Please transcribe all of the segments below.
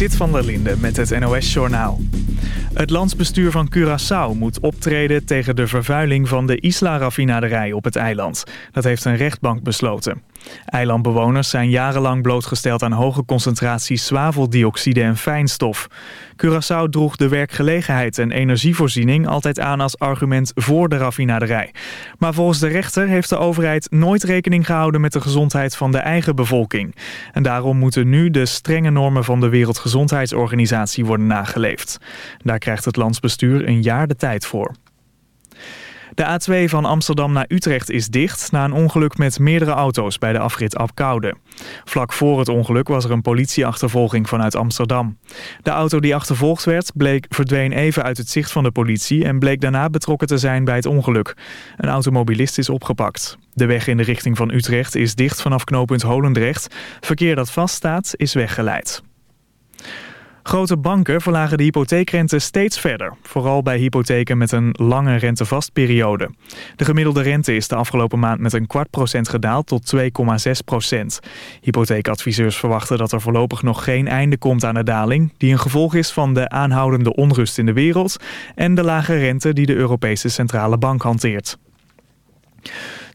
Zit van der Linde met het NOS-journaal. Het landsbestuur van Curaçao moet optreden tegen de vervuiling van de Isla-raffinaderij op het eiland. Dat heeft een rechtbank besloten. Eilandbewoners zijn jarenlang blootgesteld aan hoge concentraties zwaveldioxide en fijnstof. Curaçao droeg de werkgelegenheid en energievoorziening altijd aan als argument voor de raffinaderij. Maar volgens de rechter heeft de overheid nooit rekening gehouden met de gezondheid van de eigen bevolking. En daarom moeten nu de strenge normen van de Wereldgezondheidsorganisatie worden nageleefd. Daar krijgt het landsbestuur een jaar de tijd voor. De A2 van Amsterdam naar Utrecht is dicht na een ongeluk met meerdere auto's bij de afrit Apkoude. Vlak voor het ongeluk was er een politieachtervolging vanuit Amsterdam. De auto die achtervolgd werd bleek, verdween even uit het zicht van de politie en bleek daarna betrokken te zijn bij het ongeluk. Een automobilist is opgepakt. De weg in de richting van Utrecht is dicht vanaf knooppunt Holendrecht. Verkeer dat vaststaat is weggeleid. Grote banken verlagen de hypotheekrente steeds verder. Vooral bij hypotheken met een lange rentevastperiode. De gemiddelde rente is de afgelopen maand met een kwart procent gedaald tot 2,6 procent. Hypotheekadviseurs verwachten dat er voorlopig nog geen einde komt aan de daling... die een gevolg is van de aanhoudende onrust in de wereld... en de lage rente die de Europese Centrale Bank hanteert.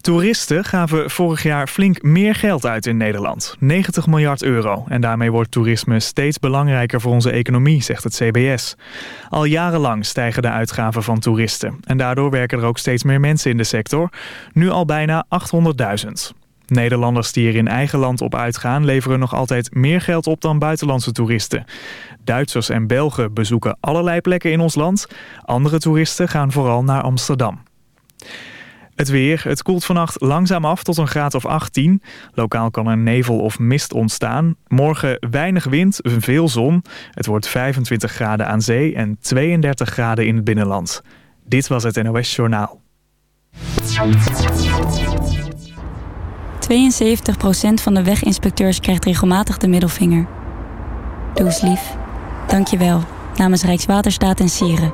Toeristen gaven vorig jaar flink meer geld uit in Nederland. 90 miljard euro. En daarmee wordt toerisme steeds belangrijker voor onze economie, zegt het CBS. Al jarenlang stijgen de uitgaven van toeristen. En daardoor werken er ook steeds meer mensen in de sector. Nu al bijna 800.000. Nederlanders die er in eigen land op uitgaan leveren nog altijd meer geld op dan buitenlandse toeristen. Duitsers en Belgen bezoeken allerlei plekken in ons land. Andere toeristen gaan vooral naar Amsterdam. Het weer. Het koelt vannacht langzaam af tot een graad of 18. Lokaal kan er nevel of mist ontstaan. Morgen weinig wind, veel zon. Het wordt 25 graden aan zee en 32 graden in het binnenland. Dit was het NOS Journaal. 72% van de weginspecteurs krijgt regelmatig de middelvinger. Doe eens lief. Dank je wel. Namens Rijkswaterstaat en Sieren.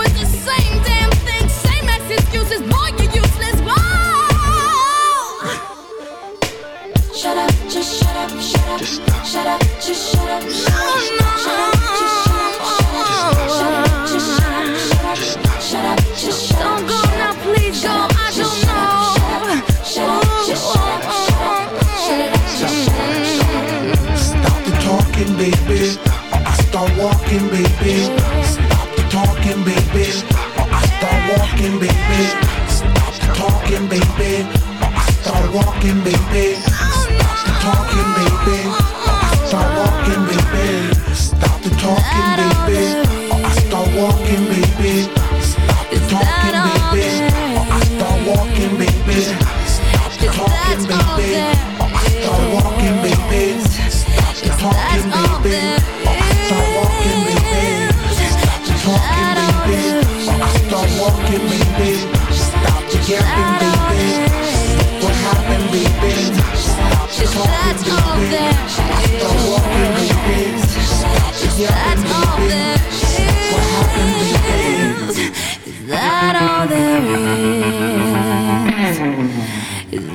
excuses, boy, you useless. Whoa! Shut up, just shut up, shut up. Just stop. Shut up, just shut up. Shut up, shut up, just shut up. Shut up, just shut up. Shut up, shut up, just shut up. Don't go walking, baby.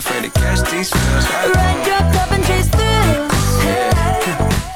afraid to catch feels. Like, and chase through.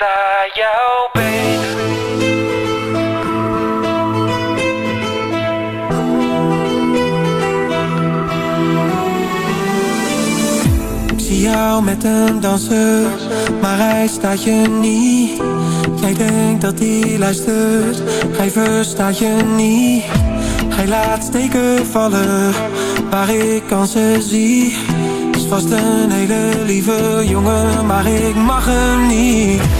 Sta jou. Ik zie jou met een danser, maar hij staat je niet. Jij denkt dat hij luistert, hij verstaat je niet. Hij laat steken vallen, waar ik kansen zie. Is vast een hele lieve jongen, maar ik mag hem niet.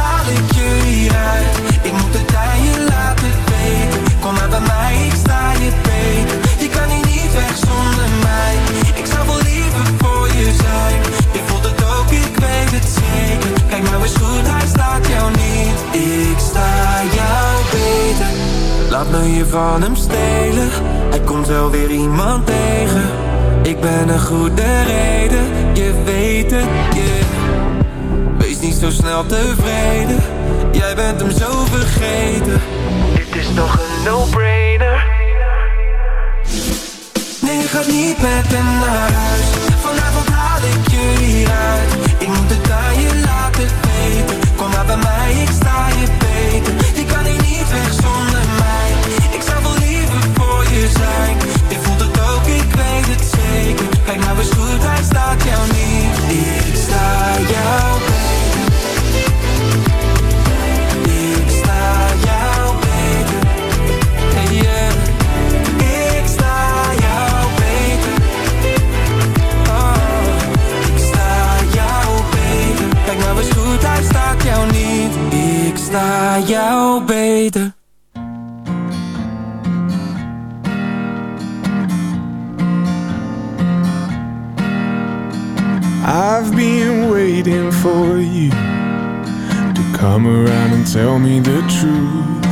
Ik moet het aan je laten weten. Kom maar bij mij, ik sta je beter. Je kan hier niet weg zonder mij. Ik zou wel liever voor je zijn. Je voelt het ook, ik weet het zeker. Kijk nou eens goed, hij staat jou niet. Ik sta jou beter. Laat me je van hem stelen. Hij komt wel weer iemand tegen. Ik ben een goede reden, je weet het, yeah. Wees niet zo snel tevreden, jij bent hem zo vergeten. Dit is nog een no-brainer. Nee, je gaat niet met hem naar huis. Vanavond haal ik je hieruit. Ik moet het aan je laten weten. Kom maar bij mij, ik sta je beter. Je kan hier niet weg zonder mij. Ik zou wel liever voor je zijn. Je voelt het ook, ik weet het zeker. Kijk nou eens goed, hij staat jou niet. Sta jou beter. I've been waiting for you to come around and tell me the truth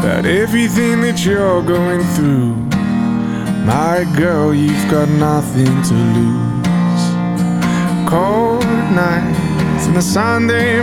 about everything that you're going through. My girl, you've got nothing to lose. Cold nights and the Sunday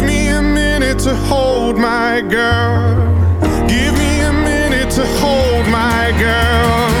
to hold my girl. Give me a minute to hold my girl.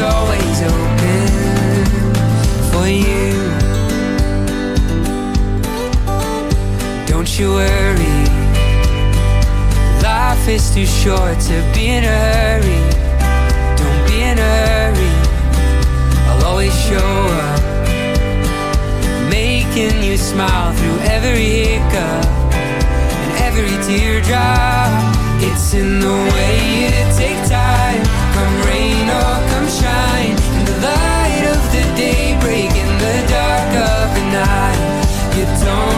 always open for you. Don't you worry, life is too short to be in a hurry. Don't be in a hurry, I'll always show up, making you smile through every hiccup and every teardrop. It's in the way you take time, don't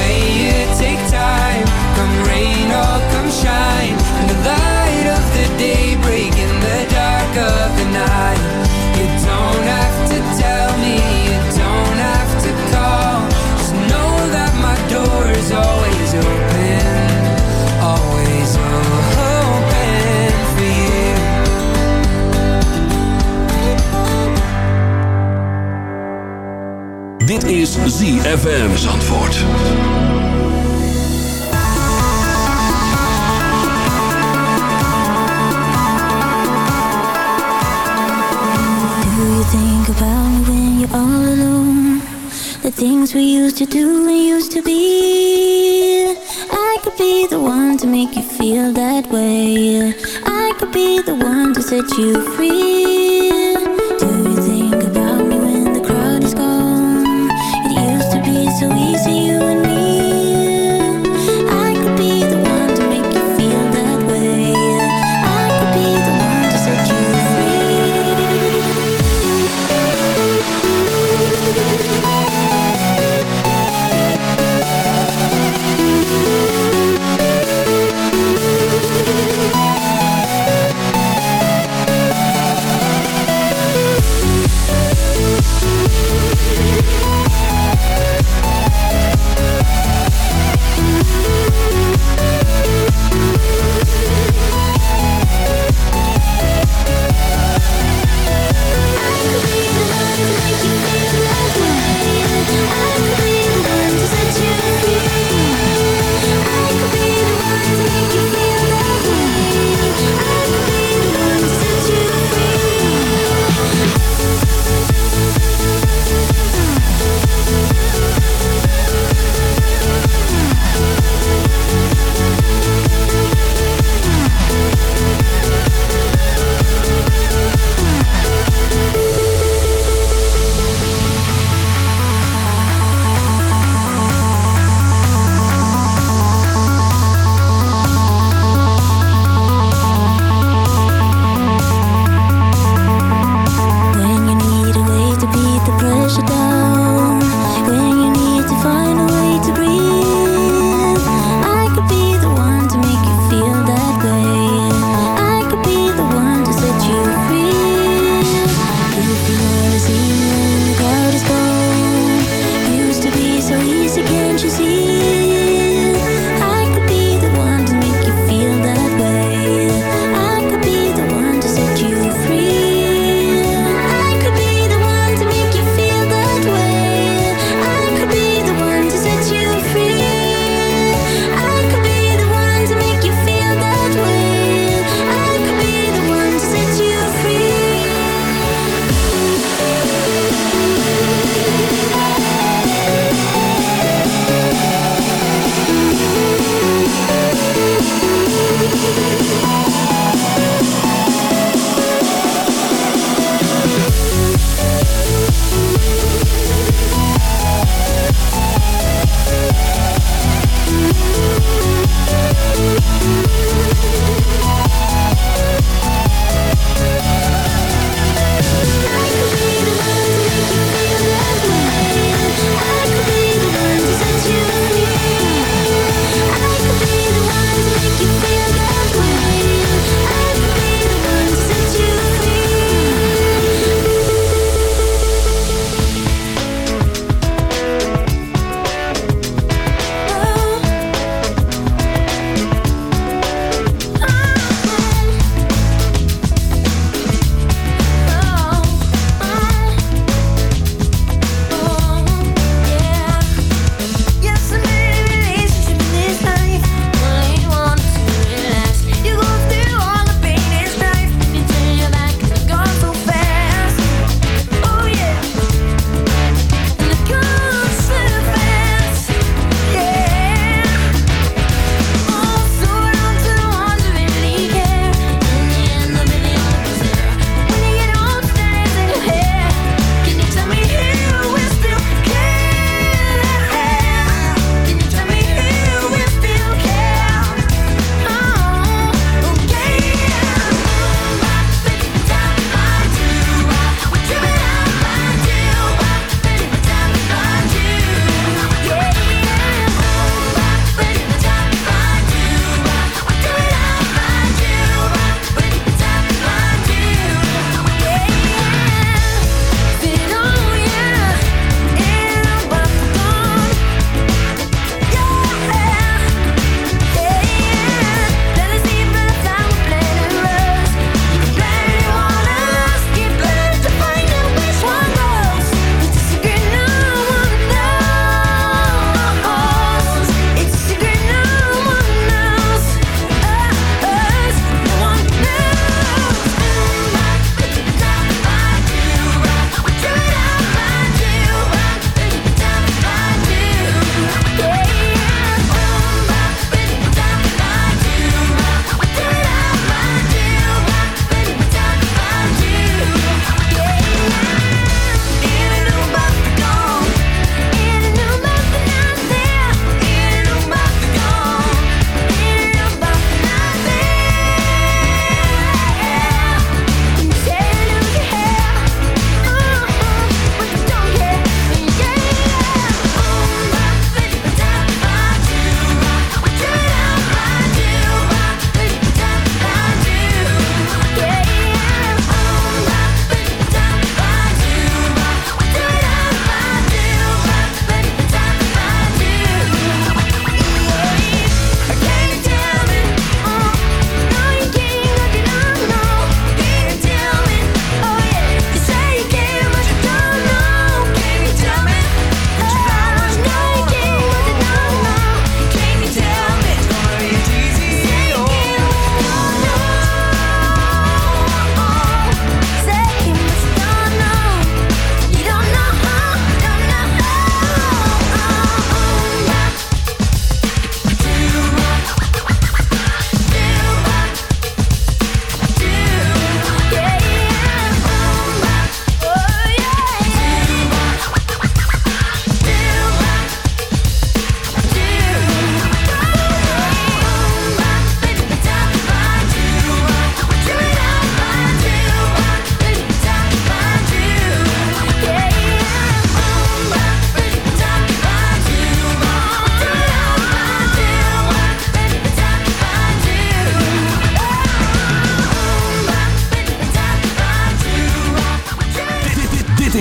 ZFM Zandvoort. Do you think about when you're all alone? The things we used to do and used to be. I could be the one to make you feel that way. I could be the one to set you free.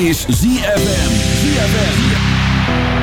is ZFM. ZFM.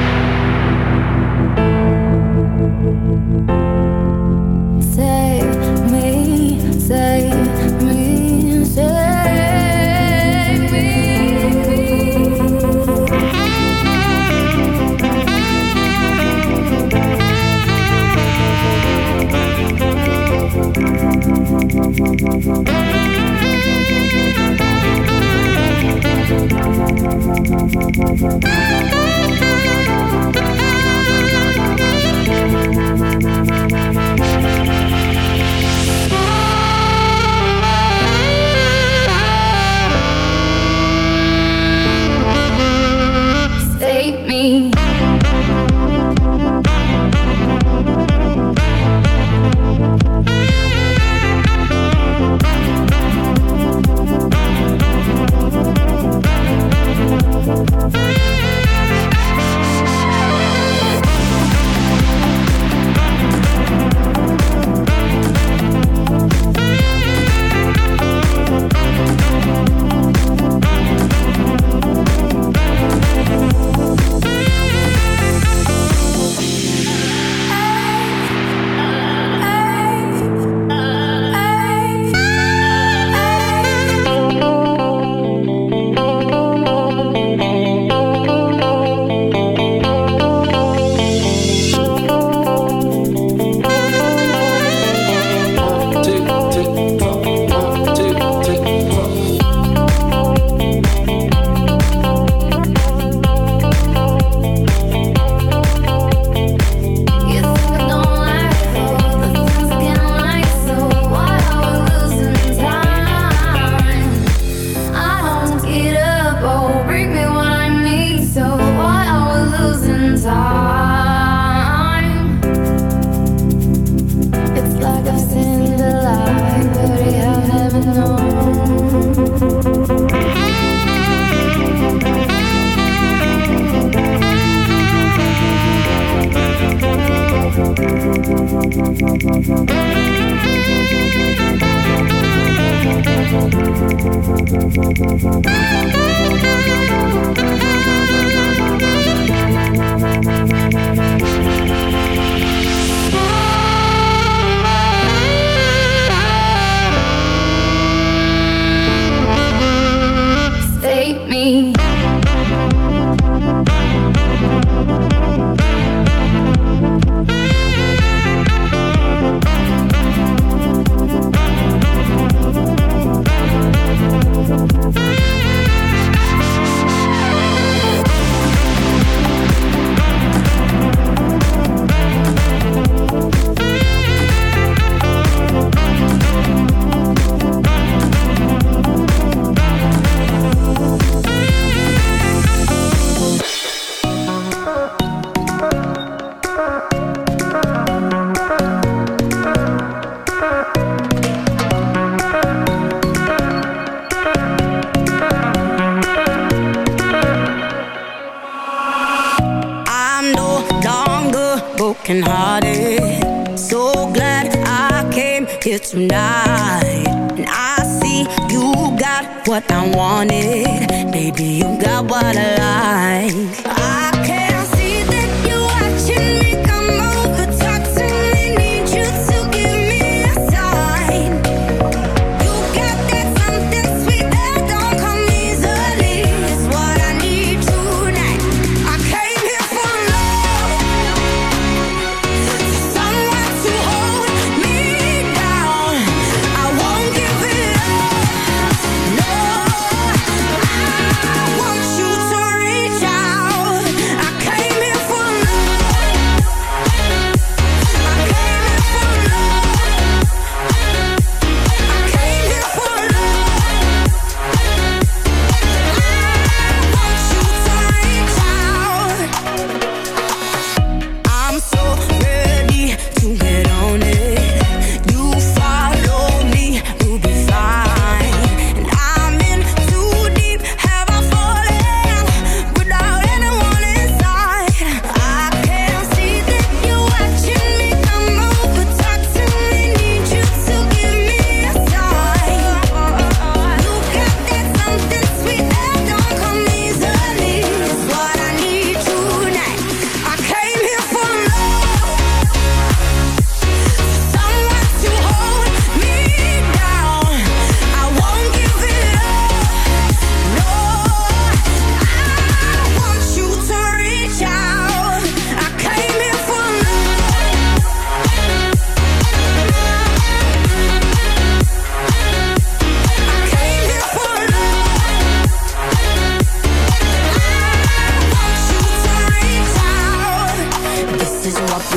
what I wanted. Baby, you got what I like. I can't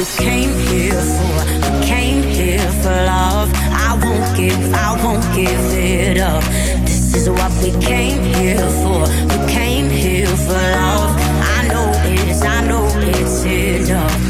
you came here for. You came here for love. I won't give, I won't give it up. This is what we came here for. We came here for love. I know it's, I know it's enough.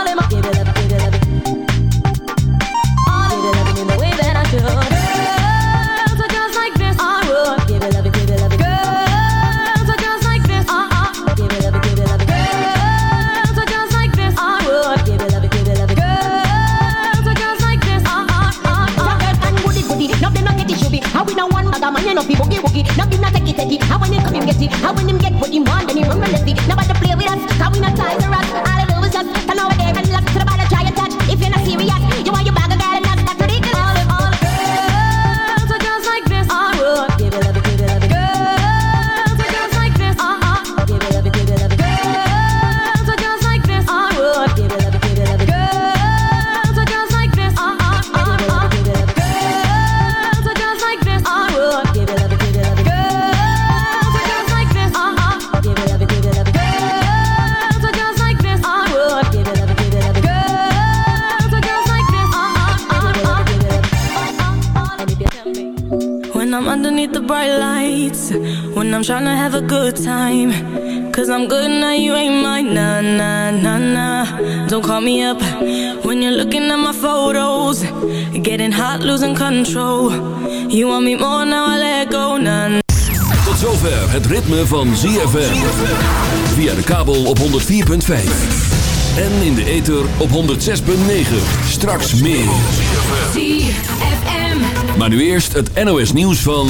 I'm trying to have a good time. Cause I'm good now, you ain't mine Nah, nah, nah, nah. Don't call me up When you're looking at my photos. Getting hot, losing control. You want me more, now I let go Nah, Tot zover het ritme van ZFM Via de kabel op 104.5 en in de ether op 106.9. Straks meer. Maar nu eerst het NOS nieuws van...